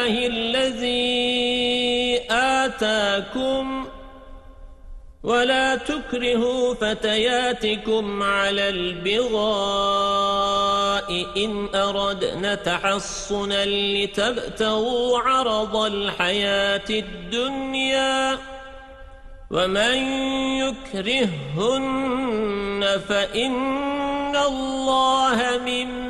لله الذي آتاكم ولا تكرهوا فتياتكم على البغاء إن أردنا تحصنا لتبتغوا عرض الحياة الدنيا ومن يكرهن فإن الله من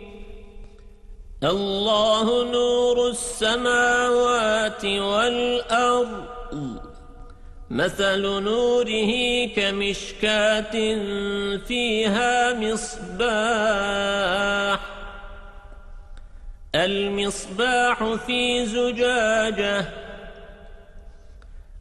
الله نور السماوات والأرض. مثل نوره كمشكاة فيها مصباح. المصباح في زجاجة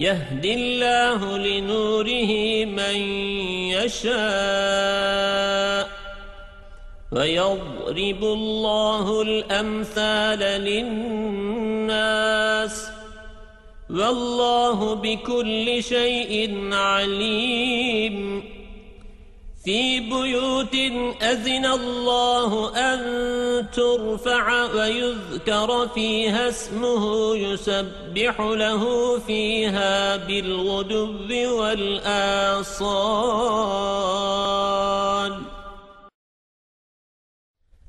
يهدي الله لنوره من يشاء ويضرب الله الأمثال للناس والله بكل شيء عليم في بيوت أذن الله أن ترفع ويذكر فيها اسمه يسبح له فيها بالغدب والآصال.